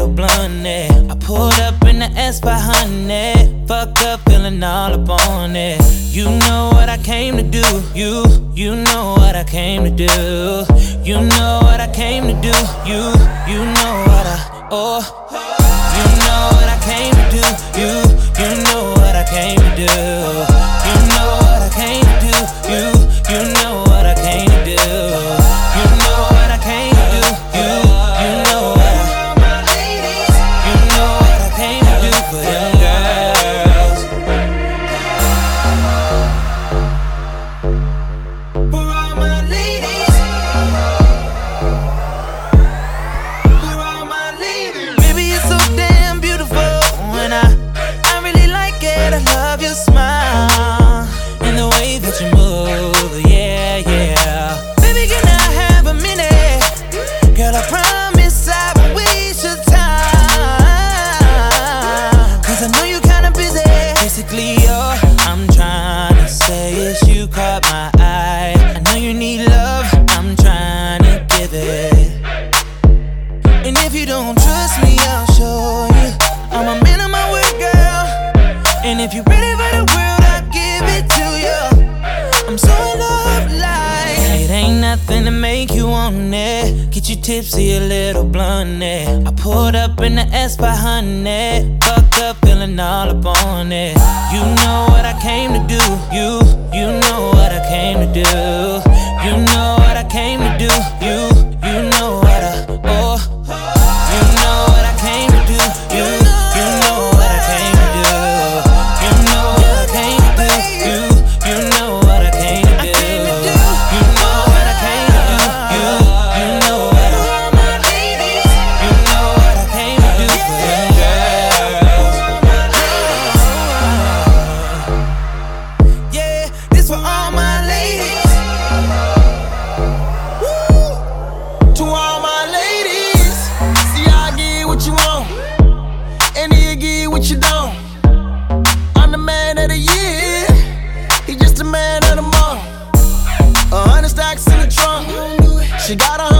it. I pulled up in the S 500. Fuck up, feeling all up on it. You know what I came to do. You, you know what I came to do. You know what I came to do. You, you know what I, oh. You know what I came to do. You, you know what I came to do. Love your smile. And the way that you move. Yeah, yeah. Baby, can I have a minute? Girl, I promise I won't waste your time. Cause I know you're kinda busy. Basically, all I'm trying to say is you caught my eye. I know you need And if you're ready for the world, I'll give it to you. I'm so in love, like it ain't nothing to make you want it. Get you tipsy, a little blunt. it. I pulled up in the S 500. Fucked up, feeling all up on it. You know what I came to do. You, you know what I came to do. She got a